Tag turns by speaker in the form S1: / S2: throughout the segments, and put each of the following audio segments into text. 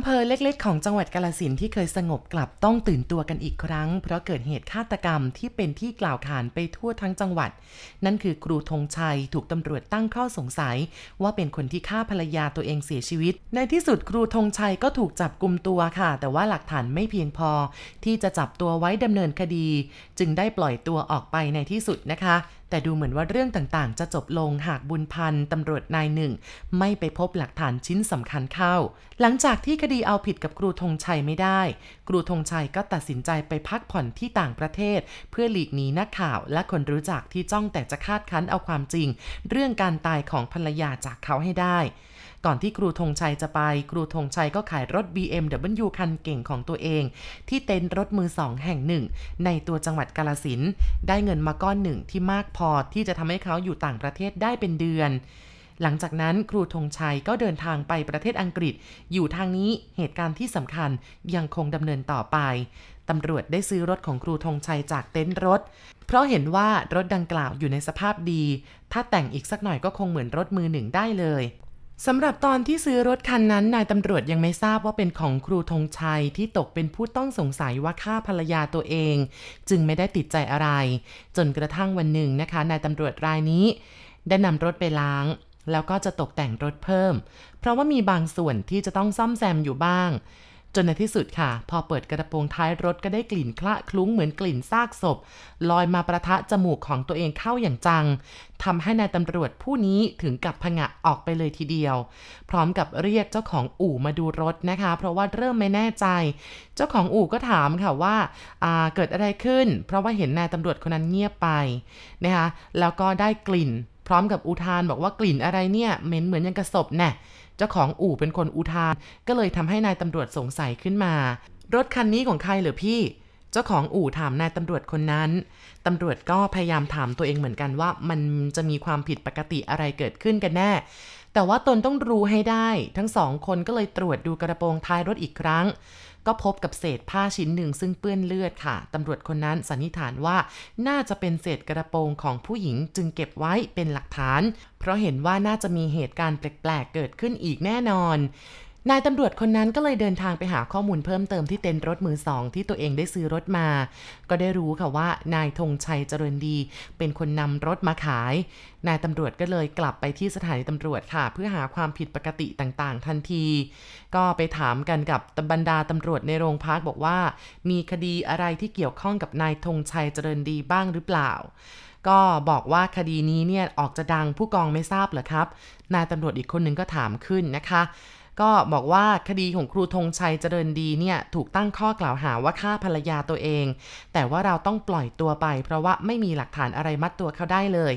S1: อำเภอเล็กๆ ของจังหวัดกาลสินที่เคยสงบกลับต้องตื่นตัวกันอีกครั้ง เพราะเกิดเหตุฆาตกรรมที่เป็นที่กล่าวขานไปทั่วทั้งจังหวัด นั่นคือครูธงชัยถูกตำรวจตั้งข้อสงสัย ว่าเป็นคนที่ฆ่าภรรยาตัวเองเสียชีวิต ในที่สุดครูธงชัยก็ถูกจับกลุมตัวค่ะ แต่ว่าหลักฐานไม่เพียงพอ ที่จะจับตัวไว้ดำเนินคดี จึงได้ปล่อยตัวออกไปในที่สุดนะคะ แต่ดูเหมือนว่าเรื่องต่างๆ จะจบลงหากบุญพันธ์ตำรวจนายหนึ่ง ไม่ไปพบหลักฐานชิ้นสำคัญเข้า หลังจากที่คดีเอาผิดกับครูธงชัยไม่ได้ ครูธงชัยก็ตัดสินใจไปพักผ่อนที่ต่างประเทศ เพื่อหลีกหนีนักข่าวและคนรู้จักที่จ้องแต่จะคาดคั้นเอาความจริง เรื่องการตายของภรรยาจากเขาให้ได้ ก่อนที่ครูธงชัยจะไป ครูธงชัยก็ขายรถ BMW คันเก่งของตัวเอง ที่เต็นท์รถมือสองแห่งหนึ่ง ในตัวจังหวัดกาลสินได้เงินมาก้อนหนึ่งที่มากพอที่จะทำให้เขาอยู่ต่างประเทศได้เป็นเดือน หลังจากนั้นครูธงชัยก็เดินทางไปประเทศอังกฤษ อยู่ทางนี้เหตุการณ์ที่สำคัญยังคงดำเนินต่อไปตำรวจได้ซื้อรถของครูธงชัยจากเต็นท์รถ เพราะเห็นว่ารถดังกล่าวอยู่ในสภาพดี ถ้าแต่งอีกสักหน่อยก็คงเหมือนรถมือหนึ่งได้เลย สำหรับตอนที่ซื้อรถคันนั้นนายตำรวจยังไม่ทราบว่าเป็นของครูธงชัยที่ตกเป็นผู้ต้องสงสัยว่าฆ่าภรรยาตัวเอง จึงไม่ได้ติดใจอะไร จนกระทั่งวันหนึ่งนะคะนายตำรวจรายนี้ ได้นำรถไปล้าง แล้วก็จะตกแต่งรถเพิ่ม เพราะว่ามีบางส่วนที่จะต้องซ่อมแซมอยู่บ้าง จนในที่สุดค่ะ พอเปิดกระโปรงท้ายรถก็ได้กลิ่นคละคลุ้งเหมือนกลิ่นซากศพ ลอยมาประทะจมูกของตัวเองเข้าอย่างจังทำให้นายตำรวจผู้นี้ถึงกับผงะออกไปเลยทีเดียว พร้อมกับเรียกเจ้าของอู่มาดูรถนะคะ เพราะว่าเริ่มไม่แน่ใจ เจ้าของอู่ก็ถามค่ะว่าเกิดอะไรขึ้น เพราะว่าเห็นนายตำรวจคนนั้นเงียบไปนะคะแล้วก็ได้กลิ่น พร้อมกับอุทานบอกว่ากลิ่นอะไรเนี่ยเหม็นเหมือนยังกระสบแน่ เจ้าของอู่เป็นคนอุทาน ก็เลยทำให้นายตำรวจสงสัยขึ้นมา รถคันนี้ของใครเหรอพี่ เจ้าของอู่ถามนายตำรวจคนนั้น ตำรวจก็พยายามถามตัวเองเหมือนกันว่ามันจะมีความผิดปกติอะไรเกิดขึ้นกันแน่ แต่ว่าตนต้องรู้ให้ได้ ทั้งสองคนก็เลยตรวจดูกระโปรงท้ายรถอีกครั้ง ก็พบกับเศษผ้าชิ้นหนึ่งซึ่งเปื้อนเลือดค่ะตำรวจคนนั้นสันนิษฐานว่าน่าจะเป็นเศษกระโปรงของผู้หญิงจึงเก็บไว้เป็นหลักฐาน เพราะเห็นว่าน่าจะมีเหตุการณ์แปลกๆเกิดขึ้นอีกแน่นอน นายตำรวจคนนั้นก็เลยเดินทางไปหาข้อมูลเพิ่มเติมที่เต็นท์รถมือสองที่ตัวเองได้ซื้อรถมา ก็ได้รู้ค่ะว่านายธงชัยเจริญดี เป็นคนนำรถมาขาย นายตำรวจก็เลยกลับไปที่สถานีตำรวจค่ะ เพื่อหาความผิดปกติต่างๆ ทันที ก็ไปถามกันกับบรรดาตำรวจในโรงพักบอกว่า มีคดีอะไรที่เกี่ยวข้องกับนายธงชัยเจริญดีบ้างหรือเปล่าก็บอกว่าคดีนี้เนี่ยออกจะดังผู้กองไม่ทราบเหรอครับ นายตำรวจอีกคนนึงก็ถามขึ้นนะคะ ก็บอกว่าคดีของครูธงชัยเจริญดีเนี่ยถูกตั้งข้อกล่าวหาว่าฆ่าภรรยาตัวเอง แต่ว่าเราต้องปล่อยตัวไป เพราะว่าไม่มีหลักฐานอะไรมัดตัวเขาได้เลย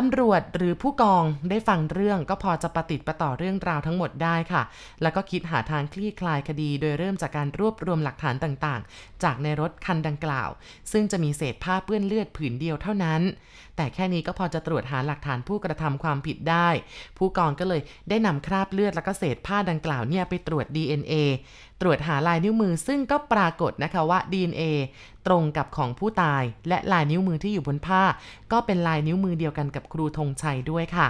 S1: ตำรวจหรือผู้กองได้ฟังเรื่องก็พอจะประติดประต่อเรื่องราวทั้งหมดได้ค่ะ แล้วก็คิดหาทางคลี่คลายคดี โดยเริ่มจากการรวบรวมหลักฐานต่างๆ จากในรถคันดังกล่าว ซึ่งจะมีเศษผ้าเปื้อนเลือดผืนเดียวเท่านั้น แต่แค่นี้ก็พอจะตรวจหาหลักฐานผู้กระทำความผิดได้ ผู้กองก็เลยได้นำคราบเลือดแล้วก็เศษผ้าดังกล่าวเนี่ยไปตรวจ DNA ตรวจหาลายนิ้วมือซึ่งก็ปรากฏนะคะว่า DNA ตรงกับของผู้ตาย และลายนิ้วมือที่อยู่บนผ้า ก็เป็นลายนิ้วมือเดียวกันกับครูธงชัยด้วยค่ะ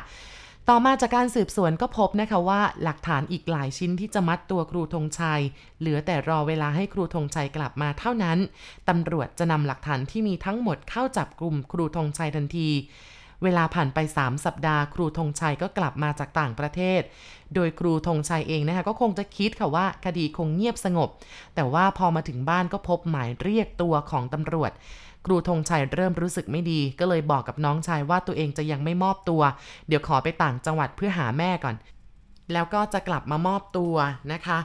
S1: ต่อมาจากการสืบสวนก็พบนะคะว่าหลักฐานอีกหลายชิ้นที่จะมัดตัวครูธงชัย เหลือแต่รอเวลาให้ครูธงชัยกลับมาเท่านั้น ตำรวจจะนำหลักฐานที่มีทั้งหมดเข้าจับกลุ่มครูธงชัยทันที เวลาผ่านไป 3 สัปดาห์ ครูธงชัยก็กลับมาจากต่างประเทศ โดยครูธงชัยเองนะคะก็คงจะคิดค่ะว่าคดีคงเงียบสงบ แต่ว่าพอมาถึงบ้านก็พบหมายเรียกตัวของตำรวจครูธงชัยเริ่มรู้สึกไม่ดี ก็เลยบอกกับน้องชายว่าตัวเองจะยังไม่มอบตัว เดี๋ยวขอไปต่างจังหวัดเพื่อหาแม่ก่อน แล้วก็จะกลับมามอบตัวนะคะ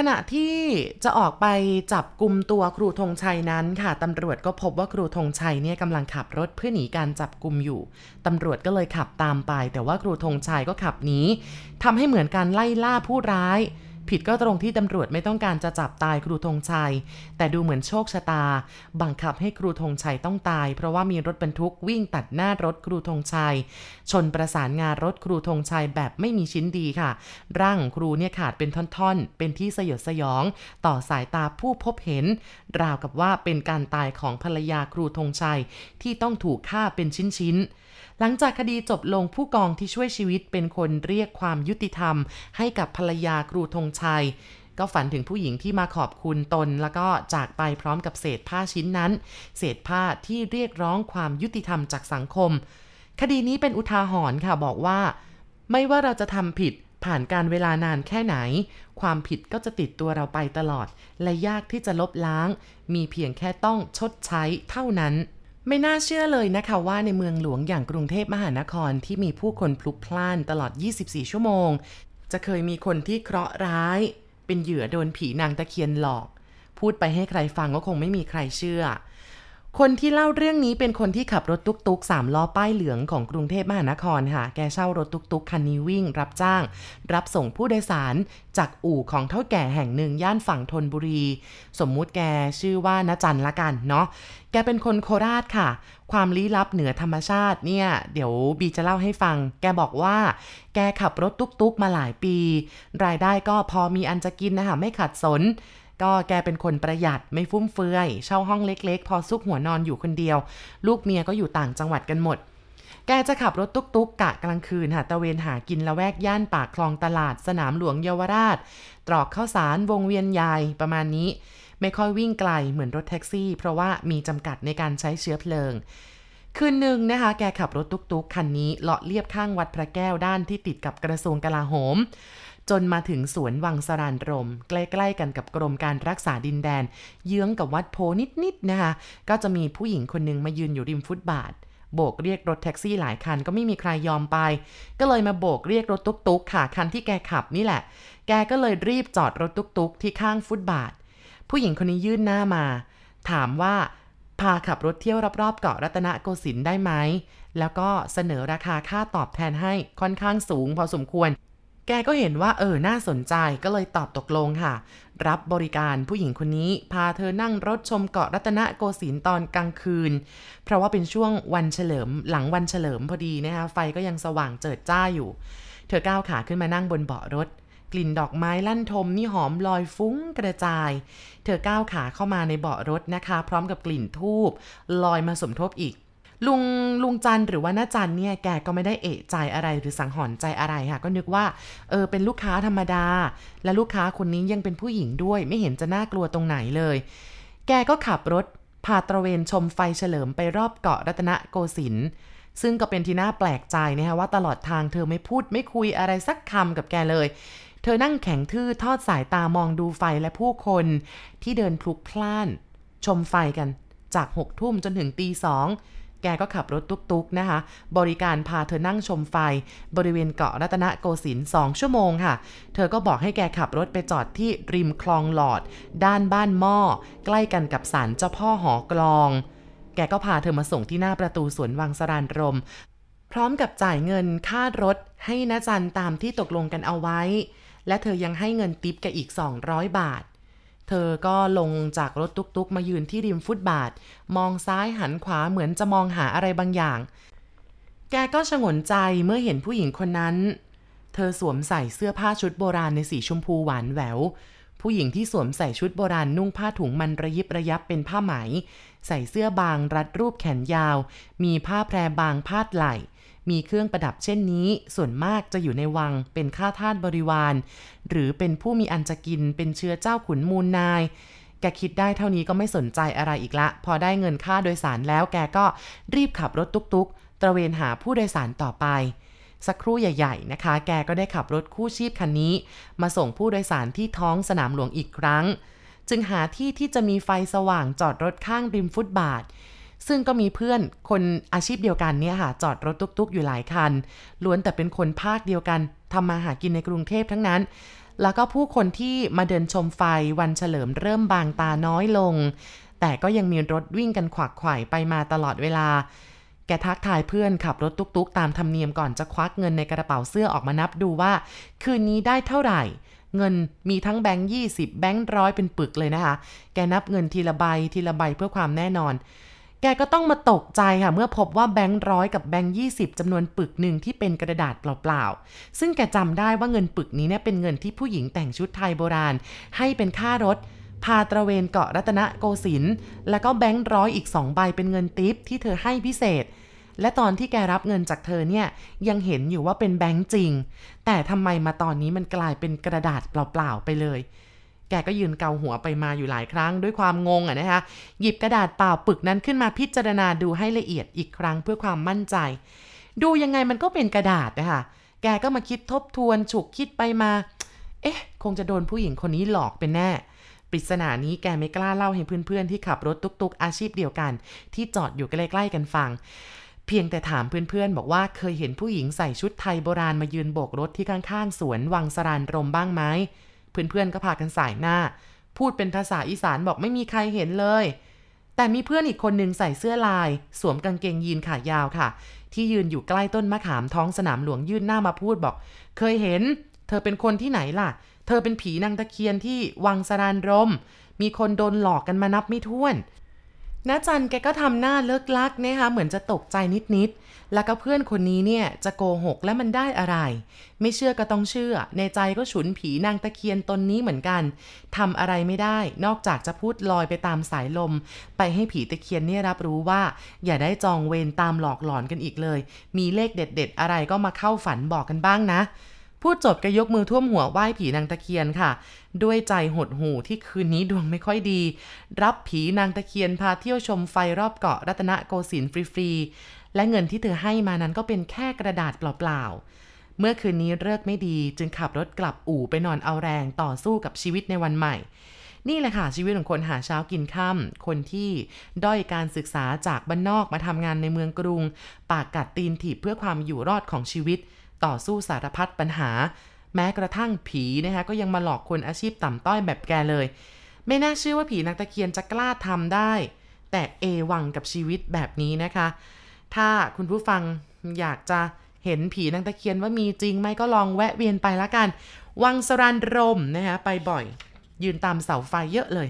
S1: ขณะที่จะออกไปจับกลุ่มตัวครูธงชัยนั้นค่ะตำรวจก็พบว่าครูธงชัยเนี่ยกำลังขับรถเพื่อหนีการจับกลุ่มอยู่ตำรวจก็เลยขับตามไป แต่ว่าครูธงชัยก็ขับหนีทำให้เหมือนการไล่ล่าผู้ร้าย ผิดก็ตรงที่ตำรวจไม่ต้องการจะจับตายครูธงชัย แต่ดูเหมือนโชคชะตา บังคับให้ครูธงชัยต้องตาย เพราะว่ามีรถบรรทุกวิ่งตัดหน้ารถครูธงชัย ชนประสานงานรถครูธงชัยแบบไม่มีชิ้นดีค่ะ ร่างครูเนี่ยขาดเป็นท่อนๆ เป็นที่สยดสยอง ต่อสายตาผู้พบเห็น ราวกับว่าเป็นการตายของภรรยาครูธงชัยที่ต้องถูกฆ่าเป็นชิ้นๆ หลังจากคดีจบลงผู้กองที่ช่วยชีวิตเป็นคนเรียกความยุติธรรม ให้กับภรรยาครูธงชัย ก็ฝันถึงผู้หญิงที่มาขอบคุณตน แล้วก็จากไปพร้อมกับเศษผ้าชิ้นนั้น เศษผ้าที่เรียกร้องความยุติธรรมจากสังคม คดีนี้เป็นอุทาหรณ์ค่ะบอกว่า ไม่ว่าเราจะทำผิดผ่านการเวลานานแค่ไหน ความผิดก็จะติดตัวเราไปตลอด และยากที่จะลบล้าง มีเพียงแค่ต้องชดใช้เท่านั้น ไม่น่าเชื่อเลยนะคะว่าในเมืองหลวงอย่างกรุงเทพมหานครที่มีผู้คนพลุกพล่านตลอด 24 ชั่วโมง จะเคยมีคนที่เคราะห์ร้าย เป็นเหยื่อโดนผีนางตะเคียนหลอก พูดไปให้ใครฟังก็คงไม่มีใครเชื่อ คนที่เล่าเรื่องนี้เป็นคนที่ขับรถตุกๆสามล้อป้ายเหลืองของกรุงเทพมหานครค่ะ แกเช่ารถตุกๆคันนี้วิ่ง รับจ้าง รับส่งผู้โดยสารจากอู่ของเท่าแก่แห่งหนึ่งย่านฝั่งธนบุรี สมมุติแกชื่อว่าณจันละกันเนาะ แกเป็นคนโคราชค่ะ ความลี้ลับเหนือธรรมชาติเนี่ย เดี๋ยวบีจะเล่าให้ฟัง แกบอกว่า แกขับรถตุกๆมาหลายปี รายได้ก็พอมีอันจะกินนะคะไม่ขัดสน ก็แกเป็นคนประหยัดไม่ฟุ่มเฟือย เช่าห้องเล็กๆ พอซุกหัวนอนอยู่คนเดียว ลูกเมียก็อยู่ต่างจังหวัดกันหมด แกจะขับรถตุ๊กๆกกะกลางคืนหาตะเวนหากินละแวกย่านปากคลองตลาดสนามหลวงเยาวราช ตรอกข้าวสารวงเวียนใหญ่ประมาณนี้ ไม่ค่อยวิ่งไกลเหมือนรถแท็กซี่ เพราะว่ามีจำกัดในการใช้เชื้อเพลิงคืนหนึ่งนะคะ แกขับรถตุ๊กๆ คันนี้เลาะเลียบข้างวัดพระแก้วด้านที่ติดกับกระทรวงกลาโหม จนมาถึงสวนวังสรานรม ใกล้ๆกันกับกรมการรักษาดินแดน เยื้องกับวัดโพนิดๆนะคะ ก็จะมีผู้หญิงคนนึงมายืนอยู่ริมฟุตบาท โบกเรียกรถแท็กซี่หลายคันก็ไม่มีใครยอมไป ก็เลยมาโบกเรียกรถตุ๊กๆค่ะคันที่แกขับนี่แหละ แกก็เลยรีบจอดรถตุ๊กๆ ที่ข้างฟุตบาท ผู้หญิงคนนี้ยื่นหน้ามา ถามว่าพาขับรถเที่ยวรอบๆเกาะรัตนโกสินทร์ได้ไหม แล้วก็เสนอราคาค่าตอบแทนให้ค่อนข้างสูงพอสมควร แกก็เห็นว่าเออน่าสนใจก็เลยตอบตกลงค่ะ รับบริการผู้หญิงคนนี้พาเธอนั่งรถชมเกาะรัตนโกสินทร์ตอนกลางคืน เพราะว่าเป็นช่วงวันเฉลิมหลังวันเฉลิมพอดีนะคะไฟก็ยังสว่างเจิดจ้าอยู่ เธอก้าวขาขึ้นมานั่งบนเบาะรถ กลิ่นดอกไม้ลั่นทมนี่หอมลอยฟุ้งกระจาย เธอก้าวขาเข้ามาในเบาะรถนะคะ พร้อมกับกลิ่นทูบลอยมาสมทบอีก ลุงลุงจันหรือว่าน้าจันเนี่ยแกก็ไม่ได้เอะใจอะไรหรือสังหรณ์ใจอะไรค่ะก็นึกว่าเออเป็นลูกค้าธรรมดา และลูกค้าคนนี้ยังเป็นผู้หญิงด้วย ไม่เห็นจะน่ากลัวตรงไหนเลย แกก็ขับรถพาตระเวนชมไฟเฉลิมไปรอบเกาะรัตนโกสินทร์ซึ่งก็เป็นที่น่าแปลกใจนะคะว่าตลอดทางเธอไม่พูดไม่คุยอะไรสักคำกับแกเลย เธอนั่งแข็งทื่อทอดสายตามองดูไฟและผู้คนที่เดินพลุกพล่าน ชมไฟกันจากหกทุ่มจนถึงตีสอง แกก็ขับรถตุกๆนะคะ บริการพาเธอนั่งชมไฟ บริเวณเกาะรัตนโกสินทร์สองชั่วโมงค่ะ เธอก็บอกให้แกขับรถไปจอดที่ริมคลองหลอด ด้านบ้านหม้อ ใกล้กันกับศาลเจ้าพ่อหอกลอง แกก็พาเธอมาส่งที่หน้าประตูสวนวังสรานรม พร้อมกับจ่ายเงินค่ารถให้นาจันตามที่ตกลงกันเอาไว้ และเธอยังให้เงินติปแกอีก 200 บาท เธอก็ลงจากรถตุกๆ มายืนที่ริมฟุตบาท มองซ้ายหันขวาเหมือนจะมองหาอะไรบางอย่าง แกก็ชงนใจเมื่อเห็นผู้หญิงคนนั้น เธอสวมใส่เสื้อผ้าชุดโบราณในสีชมพูหวานแหวว ผู้หญิงที่สวมใส่ชุดโบราณนุ่งผ้าถุงมันระยิบระยับเป็นผ้าไหม ใส่เสื้อบางรัดรูปแขนยาว มีผ้าแพรบางพาดไหล่ มีเครื่องประดับเช่นนี้ ส่วนมากจะอยู่ในวังเป็นข้าทาสบริวาร หรือเป็นผู้มีอันจะกินเป็นเชื้อเจ้าขุนมูลนายแกคิดได้เท่านี้ก็ไม่สนใจอะไรอีกละ พอได้เงินค่าโดยสารแล้วแกก็รีบขับรถตุกๆ ตระเวนหาผู้โดยสารต่อไป สักครู่ใหญ่ ๆ นะคะ แกก็ได้ขับรถคู่ชีพคันนี้ มาส่งผู้โดยสารที่ท้องสนามหลวงอีกครั้ง จึงหาที่ที่จะมีไฟสว่างจอดรถข้างริมฟุตบาท ซึ่งก็มีเพื่อนคนอาชีพเดียวกันเนี่ยค่ะจอดรถตุกๆ อยู่หลายคัน ล้วนแต่เป็นคนภาคเดียวกันทำมาหากินในกรุงเทพทั้งนั้น แล้วก็ผู้คนที่มาเดินชมไฟวันเฉลิมเริ่มบางตาน้อยลง แต่ก็ยังมีรถวิ่งกันขวักไขว่ไปมาตลอดเวลา แกทักทายเพื่อนขับรถตุกๆ ตามธรรมเนียมก่อนจะควักเงินในกระเป๋าเสื้อออกมานับดูว่า คืนนี้ได้เท่าไหร่เงินมีทั้งแบงค์ยี่สิบแบงค์ร้อยเป็นปึกเลยนะคะ แกนับเงินทีละใบทีละใบเพื่อความแน่นอน แกก็ต้องมาตกใจค่ะ เมื่อพบว่าแบงค์ร้อยกับแบงค์ยี่สิบจำนวนปึกหนึ่งที่เป็นกระดาษเปล่าๆ ซึ่งแกจำได้ว่าเงินปึกนี้เนี่ยเป็นเงินที่ผู้หญิงแต่งชุดไทยโบราณ ให้เป็นค่ารถ พาตระเวนเกาะรัตนโกสินทร์แล้วก็แบงค์ร้อยอีกสองใบเป็นเงินติปที่เธอให้พิเศษ และตอนที่แกรับเงินจากเธอเนี่ยยังเห็นอยู่ว่าเป็นแบงค์จริง แต่ทำไมมาตอนนี้มันกลายเป็นกระดาษเปล่าๆไปเลย แกก็ยืนเกาหัวไปมาอยู่หลายครั้งด้วยความงงอะนะคะหยิบกระดาษเปล่าปึกนั้นขึ้นมาพิจารณาดูให้ละเอียดอีกครั้งเพื่อความมั่นใจ ดูยังไงมันก็เป็นกระดาษนะคะแกก็มาคิดทบทวนฉุกคิดไปมา เอ๊ะ คงจะโดนผู้หญิงคนนี้หลอกเป็นแน่ปริศนานี้แกไม่กล้าเล่าให้เพื่อนๆ ที่ขับรถตุกๆ อาชีพเดียวกัน ที่จอดอยู่ใกล้ๆกันฟัง เพียงแต่ถามเพื่อนๆ บอกว่าเคยเห็นผู้หญิงใส่ชุดไทยโบราณมายืนโบกรถที่ข้างๆ สวนวังสรานรมบ้างไหม เพื่อนๆก็พากันสายหน้า พูดเป็นภาษาอีสานบอกไม่มีใครเห็นเลย แต่มีเพื่อนอีกคนหนึ่งใส่เสื้อลาย สวมกางเกงยีนขายาวค่ะ ที่ยืนอยู่ใกล้ต้นมะขามท้องสนามหลวงยื่นหน้ามาพูดบอก เคยเห็น เธอเป็นคนที่ไหนล่ะ เธอเป็นผีนางตะเคียนที่วังสรานรม มีคนโดนหลอกกันมานับไม่ถ้วน น้าจันแกก็ทำหน้าเลิกลักนะคะเหมือนจะตกใจนิดๆ แล้วก็เพื่อนคนนี้เนี่ยจะโกหกแล้วมันได้อะไร ไม่เชื่อก็ต้องเชื่อ ในใจก็ฉุนผีนางตะเคียนตนนี้เหมือนกันทำอะไรไม่ได้ นอกจากจะพูดลอยไปตามสายลม ไปให้ผีตะเคียนเนี่ยรับรู้ว่า อย่าได้จองเวรตามหลอกหลอนกันอีกเลย มีเลขเด็ด ๆ อะไรก็มาเข้าฝันบอกกันบ้างนะ พูดจบก็ยกมือท่วมหัวไหว้ผีนางตะเคียนค่ะ ด้วยใจหดหูที่คืนนี้ดวงไม่ค่อยดี รับผีนางตะเคียนพาเที่ยวชมไฟรอบเกาะรัตนโกสินทร์ฟรีๆ และเงินที่เธอให้มานั้นก็เป็นแค่กระดาษเปล่าๆ เมื่อคืนนี้เลิกไม่ดีจึงขับรถกลับอู่ไปนอนเอาแรงต่อสู้กับชีวิตในวันใหม่ นี่แหละค่ะชีวิตของคนหาเช้ากินค่ำคนที่ด้อยการศึกษาจากบ้านนอกมาทำงานในเมืองกรุง ปากกัดตีนถีบเพื่อความอยู่รอดของชีวิต ต่อสู้สารพัดปัญหา แม้กระทั่งผีนะคะก็ยังมาหลอกคนอาชีพต่ำต้อยแบบแกเลย ไม่น่าเชื่อว่าผีนางตะเคียนจะกล้าทำได้ แต่เอวังกับชีวิตแบบนี้นะคะ ถ้าคุณผู้ฟังอยากจะเห็นผีนางตะเคียนว่ามีจริงไหมก็ลองแวะเวียนไปละกัน วังสรันรมนะคะไปบ่อย ยืนตามเสาไฟเยอะเลย